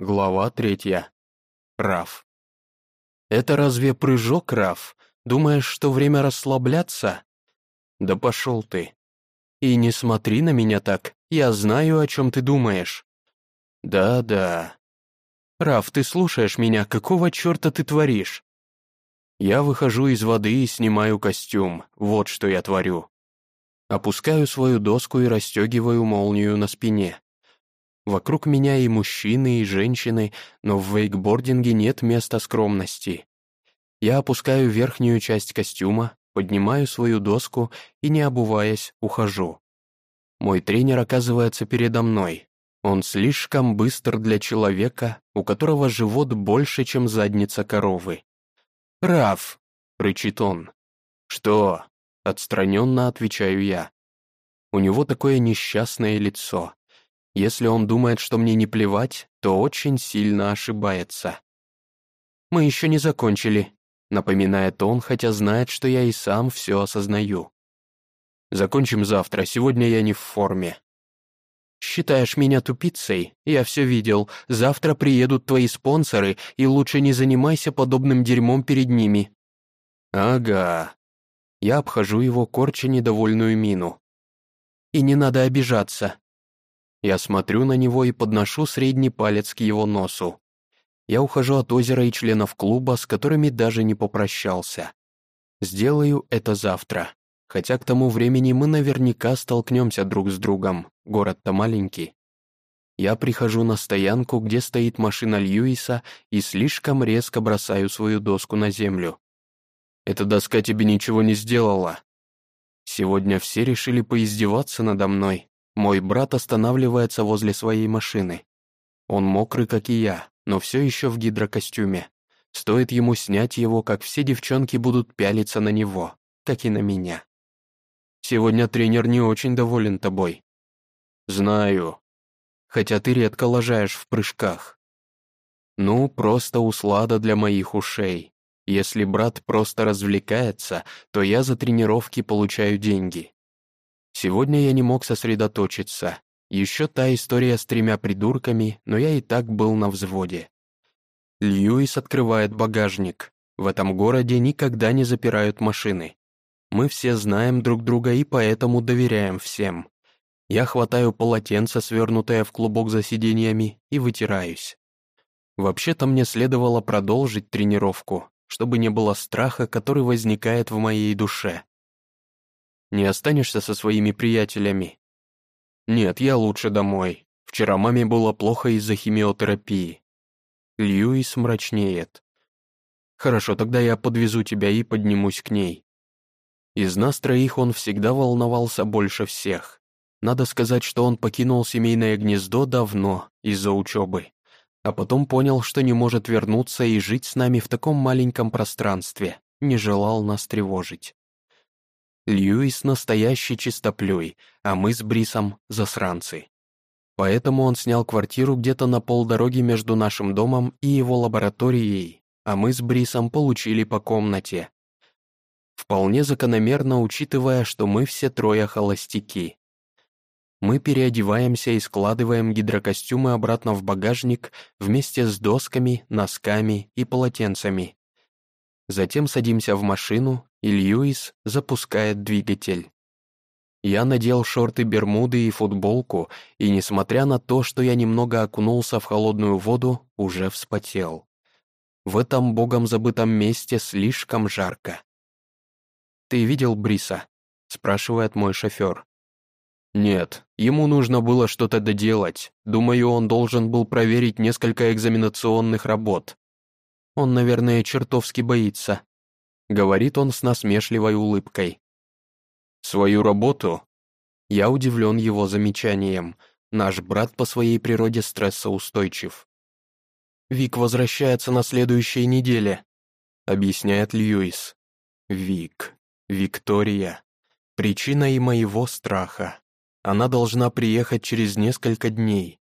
Глава третья. Раф. «Это разве прыжок, Раф? Думаешь, что время расслабляться?» «Да пошел ты. И не смотри на меня так, я знаю, о чем ты думаешь». «Да-да». «Раф, ты слушаешь меня, какого черта ты творишь?» Я выхожу из воды и снимаю костюм, вот что я творю. Опускаю свою доску и расстегиваю молнию на спине. Вокруг меня и мужчины, и женщины, но в вейкбординге нет места скромности. Я опускаю верхнюю часть костюма, поднимаю свою доску и, не обуваясь, ухожу. Мой тренер оказывается передо мной. Он слишком быстр для человека, у которого живот больше, чем задница коровы. «Раф!» — рычит он. «Что?» — отстраненно отвечаю я. У него такое несчастное лицо. Если он думает, что мне не плевать, то очень сильно ошибается. «Мы еще не закончили», — напоминает он, хотя знает, что я и сам все осознаю. «Закончим завтра, сегодня я не в форме». «Считаешь меня тупицей? Я все видел. Завтра приедут твои спонсоры, и лучше не занимайся подобным дерьмом перед ними». «Ага». Я обхожу его, корча недовольную мину. «И не надо обижаться. Я смотрю на него и подношу средний палец к его носу. Я ухожу от озера и членов клуба, с которыми даже не попрощался. Сделаю это завтра. Хотя к тому времени мы наверняка столкнемся друг с другом. Город-то маленький. Я прихожу на стоянку, где стоит машина Льюиса, и слишком резко бросаю свою доску на землю. «Эта доска тебе ничего не сделала». Сегодня все решили поиздеваться надо мной. Мой брат останавливается возле своей машины. Он мокрый, как и я, но все еще в гидрокостюме. Стоит ему снять его, как все девчонки будут пялиться на него, как и на меня. Сегодня тренер не очень доволен тобой. Знаю. Хотя ты редко лажаешь в прыжках. Ну, просто услада для моих ушей. Если брат просто развлекается, то я за тренировки получаю деньги. Сегодня я не мог сосредоточиться. Еще та история с тремя придурками, но я и так был на взводе. Льюис открывает багажник. В этом городе никогда не запирают машины. Мы все знаем друг друга и поэтому доверяем всем. Я хватаю полотенце, свернутое в клубок за сиденьями, и вытираюсь. Вообще-то мне следовало продолжить тренировку, чтобы не было страха, который возникает в моей душе. Не останешься со своими приятелями?» «Нет, я лучше домой. Вчера маме было плохо из-за химиотерапии». Льюис мрачнеет. «Хорошо, тогда я подвезу тебя и поднимусь к ней». Из нас троих он всегда волновался больше всех. Надо сказать, что он покинул семейное гнездо давно, из-за учебы, а потом понял, что не может вернуться и жить с нами в таком маленьком пространстве, не желал нас тревожить. Льюис настоящий чистоплюй, а мы с Брисом — засранцы. Поэтому он снял квартиру где-то на полдороги между нашим домом и его лабораторией, а мы с Брисом получили по комнате. Вполне закономерно, учитывая, что мы все трое холостяки. Мы переодеваемся и складываем гидрокостюмы обратно в багажник вместе с досками, носками и полотенцами. Затем садимся в машину и Льюис запускает двигатель. Я надел шорты-бермуды и футболку, и, несмотря на то, что я немного окунулся в холодную воду, уже вспотел. В этом богом забытом месте слишком жарко. «Ты видел Бриса?» — спрашивает мой шофер. «Нет, ему нужно было что-то доделать. Думаю, он должен был проверить несколько экзаменационных работ. Он, наверное, чертовски боится. — говорит он с насмешливой улыбкой. «Свою работу?» Я удивлен его замечанием. Наш брат по своей природе стрессоустойчив. «Вик возвращается на следующей неделе», — объясняет Льюис. «Вик. Виктория. Причина и моего страха. Она должна приехать через несколько дней.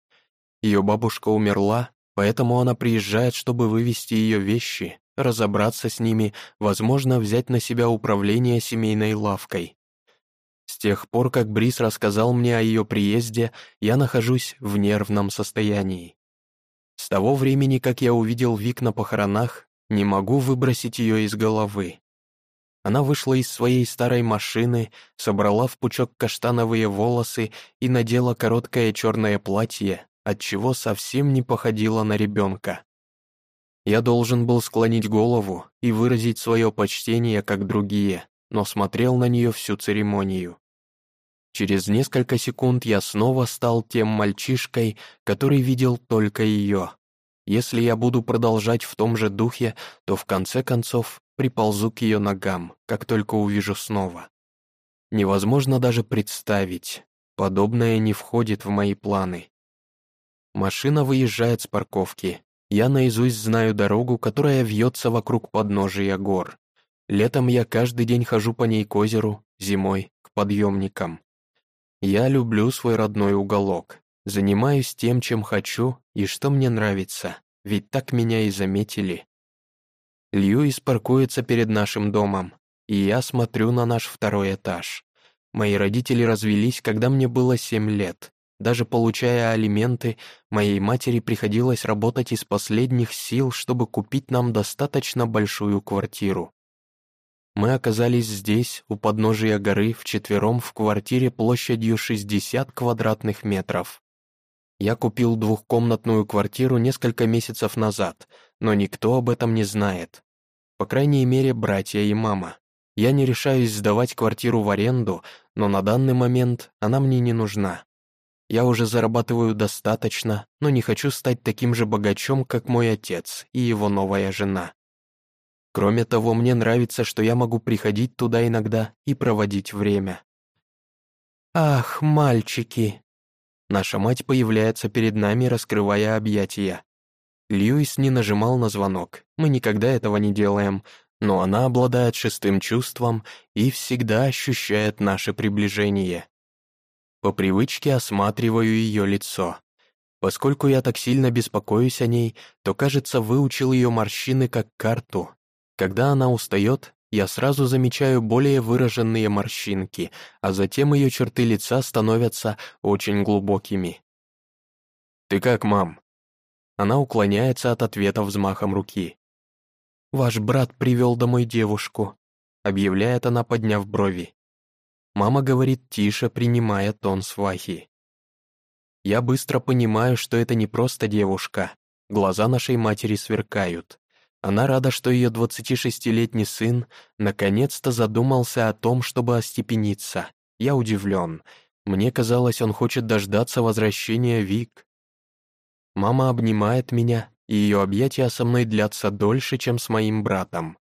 Ее бабушка умерла, поэтому она приезжает, чтобы вывести ее вещи, разобраться с ними, возможно, взять на себя управление семейной лавкой. С тех пор, как Брис рассказал мне о ее приезде, я нахожусь в нервном состоянии. С того времени, как я увидел Вик на похоронах, не могу выбросить ее из головы. Она вышла из своей старой машины, собрала в пучок каштановые волосы и надела короткое черное платье, отчего совсем не походила на ребенка. Я должен был склонить голову и выразить свое почтение, как другие, но смотрел на нее всю церемонию. Через несколько секунд я снова стал тем мальчишкой, который видел только ее. Если я буду продолжать в том же духе, то в конце концов приползу к ее ногам, как только увижу снова. Невозможно даже представить, подобное не входит в мои планы. Машина выезжает с парковки. Я наизусть знаю дорогу, которая вьется вокруг подножия гор. Летом я каждый день хожу по ней к озеру, зимой — к подъемникам. Я люблю свой родной уголок, занимаюсь тем, чем хочу и что мне нравится, ведь так меня и заметили. Льюис паркуется перед нашим домом, и я смотрю на наш второй этаж. Мои родители развелись, когда мне было семь лет, даже получая алименты, моей матери приходилось работать из последних сил, чтобы купить нам достаточно большую квартиру. Мы оказались здесь, у подножия горы, вчетвером в квартире площадью 60 квадратных метров. Я купил двухкомнатную квартиру несколько месяцев назад, но никто об этом не знает. По крайней мере, братья и мама. Я не решаюсь сдавать квартиру в аренду, но на данный момент она мне не нужна. Я уже зарабатываю достаточно, но не хочу стать таким же богачом, как мой отец и его новая жена. Кроме того, мне нравится, что я могу приходить туда иногда и проводить время. «Ах, мальчики!» Наша мать появляется перед нами, раскрывая объятия. Льюис не нажимал на звонок, мы никогда этого не делаем, но она обладает шестым чувством и всегда ощущает наше приближение. По привычке осматриваю ее лицо. Поскольку я так сильно беспокоюсь о ней, то, кажется, выучил ее морщины как карту. Когда она устает, я сразу замечаю более выраженные морщинки, а затем ее черты лица становятся очень глубокими. «Ты как, мам?» Она уклоняется от ответа взмахом руки. «Ваш брат привел домой девушку», — объявляет она, подняв брови. Мама говорит тише, принимая тон свахи. Я быстро понимаю, что это не просто девушка. Глаза нашей матери сверкают. Она рада, что ее 26-летний сын наконец-то задумался о том, чтобы остепениться. Я удивлен. Мне казалось, он хочет дождаться возвращения Вик. Мама обнимает меня, и ее объятия со мной длятся дольше, чем с моим братом.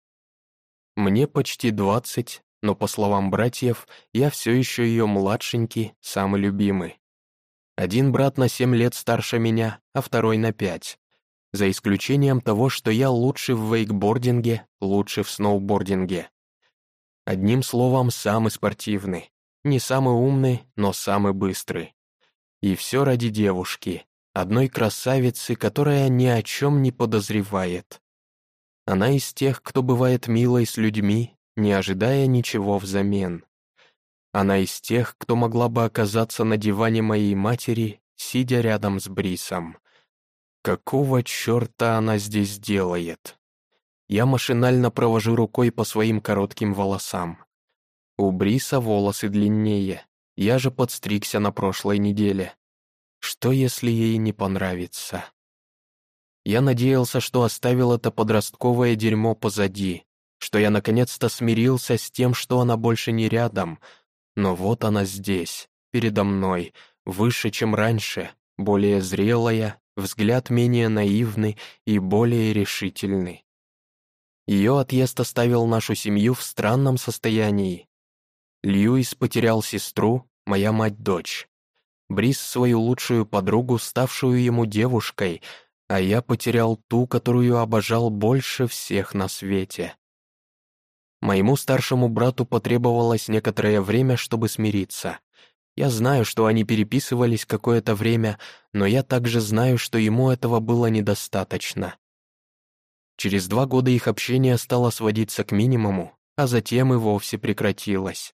Мне почти двадцать, но, по словам братьев, я все еще ее младшенький, самый любимый. Один брат на семь лет старше меня, а второй на пять. За исключением того, что я лучше в вейкбординге, лучше в сноубординге. Одним словом, самый спортивный. Не самый умный, но самый быстрый. И все ради девушки, одной красавицы, которая ни о чем не подозревает. Она из тех, кто бывает милой с людьми, не ожидая ничего взамен. Она из тех, кто могла бы оказаться на диване моей матери, сидя рядом с Брисом. Какого черта она здесь делает? Я машинально провожу рукой по своим коротким волосам. У Бриса волосы длиннее, я же подстригся на прошлой неделе. Что, если ей не понравится? Я надеялся, что оставил это подростковое дерьмо позади, что я наконец-то смирился с тем, что она больше не рядом, но вот она здесь, передо мной, выше, чем раньше, более зрелая, взгляд менее наивный и более решительный. Ее отъезд оставил нашу семью в странном состоянии. Льюис потерял сестру, моя мать-дочь. Брис свою лучшую подругу, ставшую ему девушкой, а я потерял ту, которую обожал больше всех на свете. Моему старшему брату потребовалось некоторое время, чтобы смириться. Я знаю, что они переписывались какое-то время, но я также знаю, что ему этого было недостаточно. Через два года их общение стало сводиться к минимуму, а затем и вовсе прекратилось.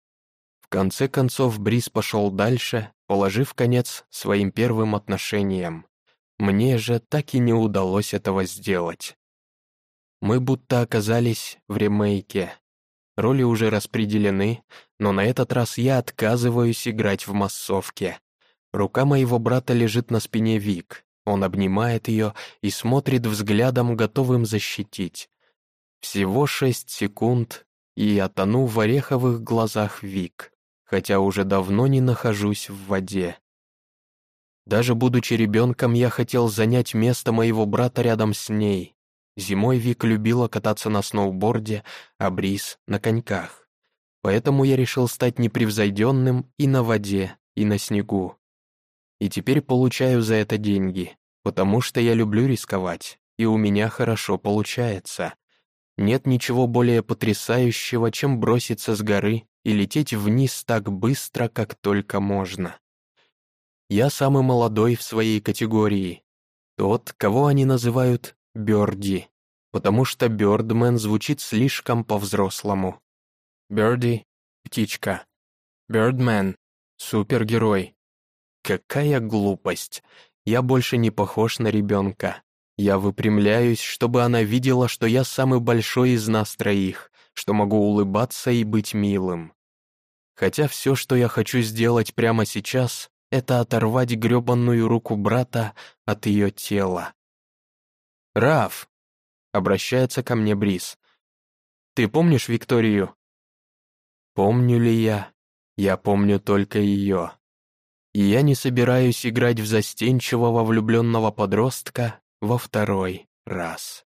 В конце концов Брис пошел дальше, положив конец своим первым отношениям. Мне же так и не удалось этого сделать. Мы будто оказались в ремейке. Роли уже распределены, но на этот раз я отказываюсь играть в массовке. Рука моего брата лежит на спине Вик. Он обнимает ее и смотрит взглядом, готовым защитить. Всего шесть секунд, и я тону в ореховых глазах Вик, хотя уже давно не нахожусь в воде. Даже будучи ребенком, я хотел занять место моего брата рядом с ней. Зимой Вик любила кататься на сноуборде, а Брис — на коньках. Поэтому я решил стать непревзойденным и на воде, и на снегу. И теперь получаю за это деньги, потому что я люблю рисковать, и у меня хорошо получается. Нет ничего более потрясающего, чем броситься с горы и лететь вниз так быстро, как только можно. Я самый молодой в своей категории. Тот, кого они называют Бёрди, потому что Бёрдмен звучит слишком по-взрослому. Бёрди — птичка. Бёрдмен — супергерой. Какая глупость. Я больше не похож на ребенка. Я выпрямляюсь, чтобы она видела, что я самый большой из нас троих, что могу улыбаться и быть милым. Хотя все, что я хочу сделать прямо сейчас, это оторвать грёбаную руку брата от ее тела. «Раф!» — обращается ко мне Брис. «Ты помнишь Викторию?» Помню ли я? Я помню только ее. И я не собираюсь играть в застенчивого влюбленного подростка во второй раз.